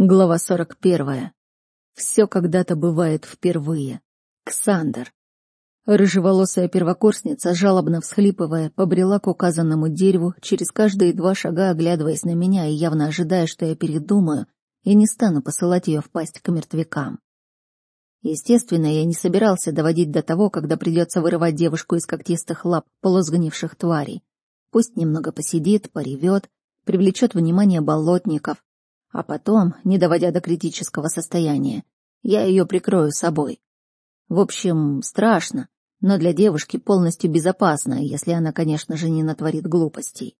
Глава 41. Все когда-то бывает впервые. Ксандр. Рыжеволосая первокурсница, жалобно всхлипывая, побрела к указанному дереву, через каждые два шага оглядываясь на меня и явно ожидая, что я передумаю, и не стану посылать ее в пасть к мертвякам. Естественно, я не собирался доводить до того, когда придется вырывать девушку из когтистых лап полусгнивших тварей. Пусть немного посидит, поревет, привлечет внимание болотников, а потом, не доводя до критического состояния, я ее прикрою собой. В общем, страшно, но для девушки полностью безопасно, если она, конечно же, не натворит глупостей.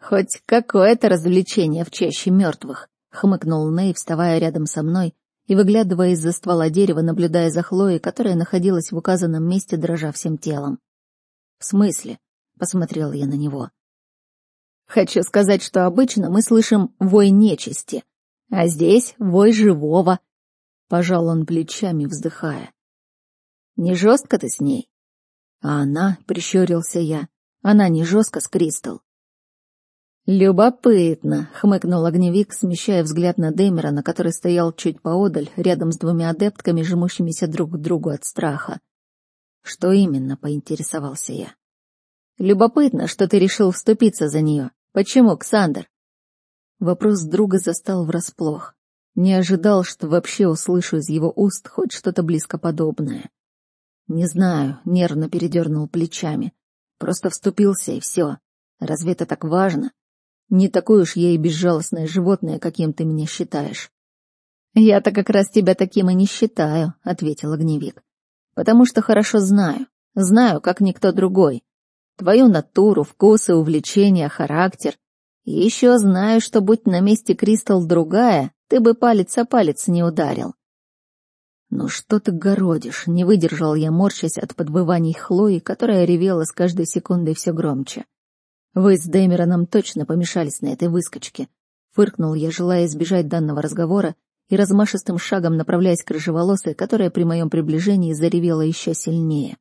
«Хоть какое-то развлечение в чаще мертвых», — хмыкнул Ней, вставая рядом со мной и выглядывая из-за ствола дерева, наблюдая за Хлоей, которая находилась в указанном месте, дрожа всем телом. «В смысле?» — посмотрел я на него. Хочу сказать, что обычно мы слышим вой нечисти, а здесь вой живого. Пожал он плечами, вздыхая. Не жестко ты с ней? А она, прищурился я, она не жестко с Кристал. «Любопытно», — хмыкнул огневик, смещая взгляд на Дэмерона, который стоял чуть поодаль, рядом с двумя адептками, жмущимися друг к другу от страха. «Что именно?» — поинтересовался я. «Любопытно, что ты решил вступиться за нее. Почему, Ксандр? Вопрос друга застал врасплох. Не ожидал, что вообще услышу из его уст хоть что-то близко подобное. Не знаю, нервно передернул плечами. Просто вступился и все. Разве это так важно? Не такое уж я и безжалостное животное, каким ты меня считаешь. Я-то как раз тебя таким и не считаю, ответил огневик. Потому что хорошо знаю. Знаю, как никто другой твою натуру, вкусы, увлечения, характер. И еще знаю, что будь на месте Кристал другая, ты бы палец о палец не ударил. «Ну что ты городишь?» — не выдержал я, морщась от подвываний Хлои, которая ревела с каждой секундой все громче. «Вы с Дэмероном точно помешались на этой выскочке», — фыркнул я, желая избежать данного разговора и размашистым шагом направляясь к рыжеволосой, которая при моем приближении заревела еще сильнее.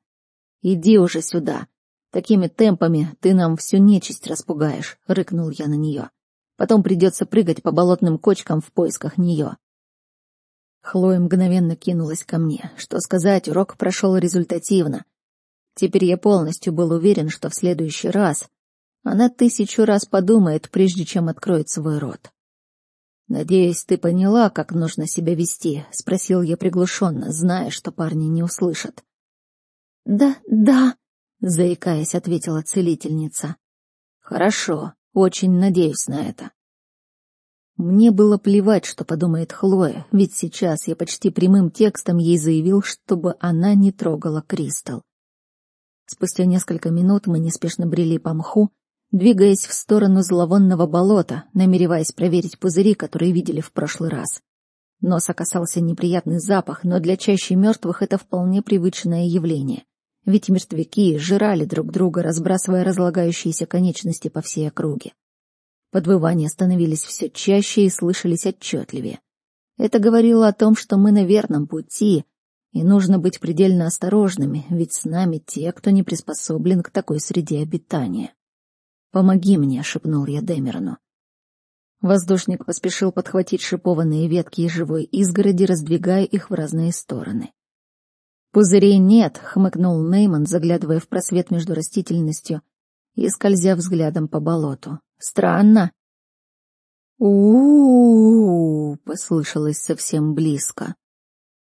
«Иди уже сюда!» Такими темпами ты нам всю нечисть распугаешь, — рыкнул я на нее. Потом придется прыгать по болотным кочкам в поисках нее. Хлоя мгновенно кинулась ко мне. Что сказать, урок прошел результативно. Теперь я полностью был уверен, что в следующий раз она тысячу раз подумает, прежде чем откроет свой рот. «Надеюсь, ты поняла, как нужно себя вести?» — спросил я приглушенно, зная, что парни не услышат. «Да, да», — заикаясь, ответила целительница. «Хорошо, очень надеюсь на это». Мне было плевать, что подумает Хлоя, ведь сейчас я почти прямым текстом ей заявил, чтобы она не трогала Кристал. Спустя несколько минут мы неспешно брели по мху, двигаясь в сторону зловонного болота, намереваясь проверить пузыри, которые видели в прошлый раз. Носа касался неприятный запах, но для чаще мертвых это вполне привычное явление ведь мертвяки жрали друг друга, разбрасывая разлагающиеся конечности по всей округе. Подвывания становились все чаще и слышались отчетливее. Это говорило о том, что мы на верном пути, и нужно быть предельно осторожными, ведь с нами те, кто не приспособлен к такой среде обитания. «Помоги мне», — шепнул я Дэмерону. Воздушник поспешил подхватить шипованные ветки из живой изгороди, раздвигая их в разные стороны. «Пузырей нет», — хмыкнул Нейман, заглядывая в просвет между растительностью и скользя взглядом по болоту. «Странно». у, -у, -у, послышалось совсем близко.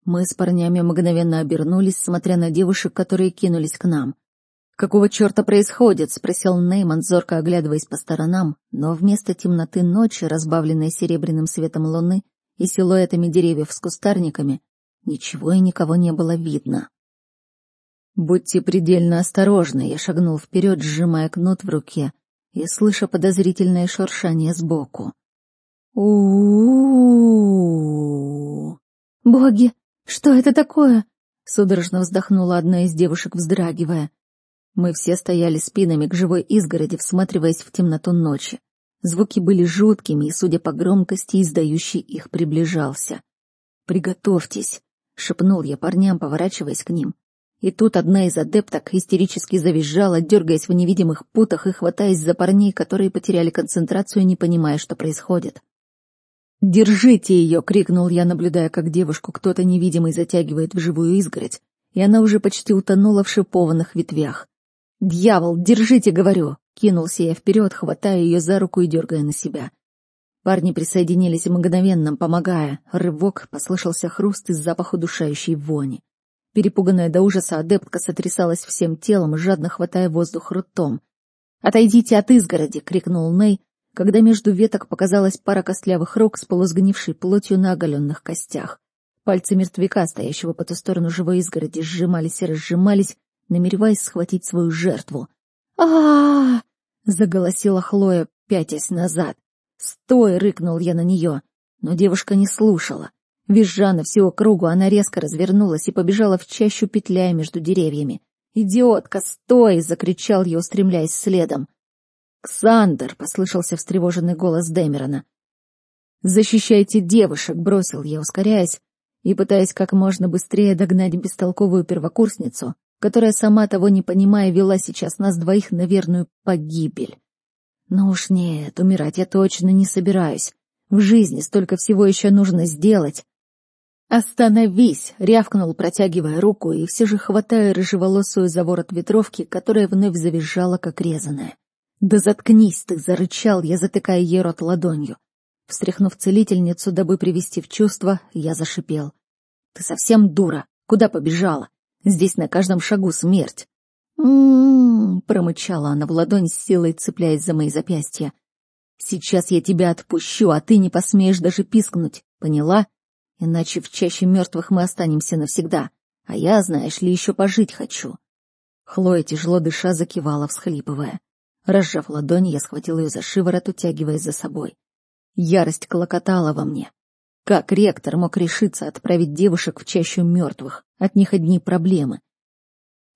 Мы с парнями мгновенно обернулись, смотря на девушек, которые кинулись к нам. «Какого черта происходит?» — спросил Нейман, зорко оглядываясь по сторонам, но вместо темноты ночи, разбавленной серебряным светом луны и силуэтами деревьев с кустарниками, Ничего и никого не было видно. «Будьте предельно осторожны», — я шагнул вперед, сжимая кнут в руке и слыша подозрительное шуршание сбоку. у «Боги, что это такое?» — судорожно вздохнула одна из девушек, вздрагивая. Мы все стояли спинами к живой изгороди, всматриваясь в темноту ночи. Звуки были жуткими, и, судя по громкости, издающий их приближался. «Приготовьтесь», — шепнул я парням, поворачиваясь к ним. И тут одна из адепток истерически завизжала, дергаясь в невидимых путах и хватаясь за парней, которые потеряли концентрацию, не понимая, что происходит. «Держите ее!» — крикнул я, наблюдая, как девушку кто-то невидимый затягивает в живую изгородь, и она уже почти утонула в шипованных ветвях. «Дьявол, держите, говорю!» — кинулся я вперед, хватая ее за руку и дергая на себя. Парни присоединились мгновенно, помогая. Рывок, послышался хруст и запах удушающей вони. Перепуганная до ужаса адептка сотрясалась всем телом, жадно хватая воздух ртом. «Отойдите от изгороди!» — крикнул Ней, когда между веток показалась пара костлявых рук с полусгнившей плотью на оголенных костях. Пальцы мертвяка, стоящего по ту сторону живой изгороди, сжимались и разжимались, намереваясь схватить свою жертву. а, -а, -а заголосила Хлоя, пятясь назад. «Стой!» — рыкнул я на нее. Но девушка не слушала. Визжа на всего кругу, она резко развернулась и побежала в чащу, петляя между деревьями. «Идиотка, стой!» — закричал я, устремляясь следом. «Ксандер!» — послышался встревоженный голос Дэмерона. «Защищайте девушек!» — бросил я, ускоряясь и пытаясь как можно быстрее догнать бестолковую первокурсницу, которая, сама того не понимая, вела сейчас нас двоих на верную погибель. Ну уж нет, умирать я точно не собираюсь. В жизни столько всего еще нужно сделать. «Остановись!» — рявкнул, протягивая руку и все же хватая рыжеволосую за ворот ветровки, которая вновь завизжала, как резаная. «Да заткнись ты!» — зарычал я, затыкая ей рот ладонью. Встряхнув целительницу, дабы привести в чувство, я зашипел. «Ты совсем дура! Куда побежала? Здесь на каждом шагу смерть!» «М-м-м», промычала она в ладонь с силой, цепляясь за мои запястья. «Сейчас я тебя отпущу, а ты не посмеешь даже пискнуть, поняла? Иначе в чаще мертвых мы останемся навсегда, а я, знаешь ли, еще пожить хочу». Хлоя, тяжело дыша, закивала, всхлипывая. Разжав ладонь, я схватил ее за шиворот, утягивая за собой. Ярость колокотала во мне. Как ректор мог решиться отправить девушек в чащу мертвых? От них одни проблемы.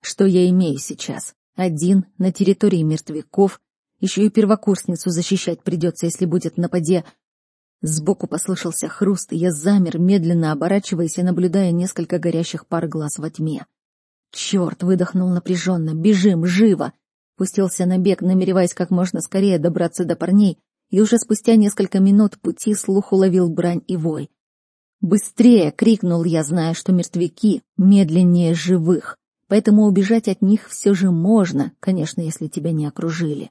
Что я имею сейчас? Один, на территории мертвяков. Еще и первокурсницу защищать придется, если будет нападе. Сбоку послышался хруст, и я замер, медленно оборачиваясь и наблюдая несколько горящих пар глаз во тьме. Черт, выдохнул напряженно. Бежим, живо! Пустился на бег, намереваясь как можно скорее добраться до парней, и уже спустя несколько минут пути слух уловил брань и вой. «Быстрее!» — крикнул я, зная, что мертвяки медленнее живых поэтому убежать от них все же можно, конечно, если тебя не окружили.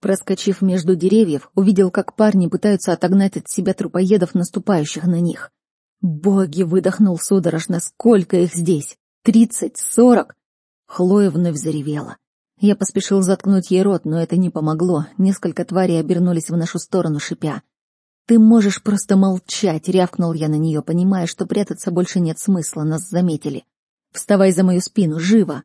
Проскочив между деревьев, увидел, как парни пытаются отогнать от себя трупоедов, наступающих на них. «Боги!» — выдохнул судорожно. «Сколько их здесь? Тридцать? Сорок?» Хлоя вновь заревела. Я поспешил заткнуть ей рот, но это не помогло. Несколько тварей обернулись в нашу сторону, шипя. «Ты можешь просто молчать!» — рявкнул я на нее, понимая, что прятаться больше нет смысла, нас заметили. Вставай за мою спину, живо!»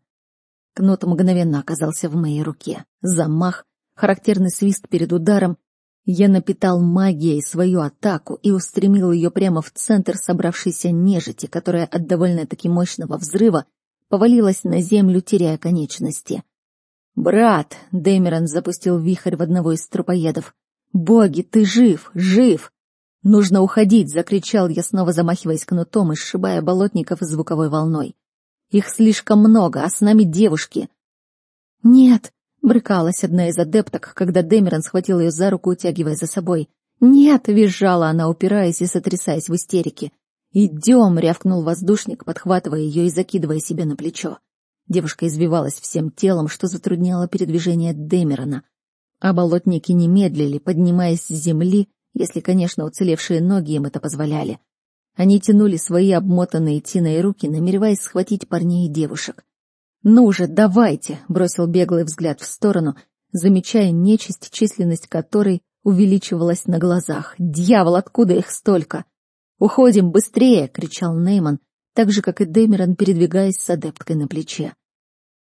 Кнут мгновенно оказался в моей руке. Замах, характерный свист перед ударом. Я напитал магией свою атаку и устремил ее прямо в центр собравшейся нежити, которая от довольно-таки мощного взрыва повалилась на землю, теряя конечности. «Брат!» — Дэмерон запустил вихрь в одного из трупоедов. «Боги, ты жив! Жив!» «Нужно уходить!» — закричал я, снова замахиваясь кнутом и сшибая болотников звуковой волной. Их слишком много, а с нами девушки. Нет, брыкалась одна из адепток, когда Дэмерон схватил ее за руку, утягивая за собой. Нет, визжала она, упираясь и сотрясаясь в истерике. «Идем!» — рявкнул воздушник, подхватывая ее и закидывая себе на плечо. Девушка извивалась всем телом, что затрудняло передвижение Дэмерона. А болотники не медлили, поднимаясь с земли, если, конечно, уцелевшие ноги им это позволяли. Они тянули свои обмотанные тиной руки, намереваясь схватить парней и девушек. «Ну же, давайте!» — бросил беглый взгляд в сторону, замечая нечисть, численность которой увеличивалась на глазах. «Дьявол, откуда их столько?» «Уходим быстрее!» — кричал Нейман, так же, как и Дэмерон, передвигаясь с адепткой на плече.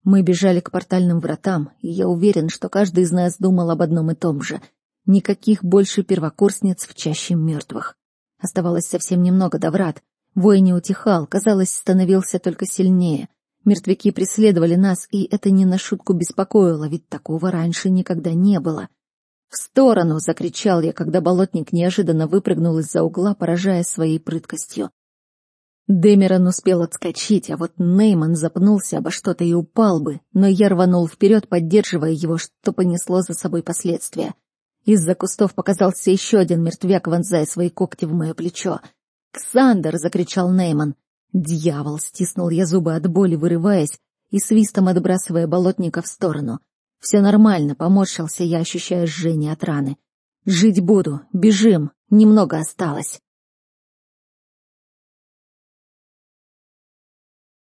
Мы бежали к портальным вратам, и я уверен, что каждый из нас думал об одном и том же. Никаких больше первокурсниц в чаще мертвых. Оставалось совсем немного до врат. Вой не утихал, казалось, становился только сильнее. Мертвяки преследовали нас, и это не на шутку беспокоило, ведь такого раньше никогда не было. «В сторону!» — закричал я, когда болотник неожиданно выпрыгнул из-за угла, поражая своей прыткостью. Дэмерон успел отскочить, а вот Нейман запнулся обо что-то и упал бы, но я рванул вперед, поддерживая его, что понесло за собой последствия. Из-за кустов показался еще один мертвяк, вонзая свои когти в мое плечо. «Ксандер!» — закричал Нейман. «Дьявол!» — стиснул я зубы от боли, вырываясь и свистом отбрасывая болотника в сторону. «Все нормально», — поморщился я, ощущая жжение от раны. «Жить буду. Бежим. Немного осталось».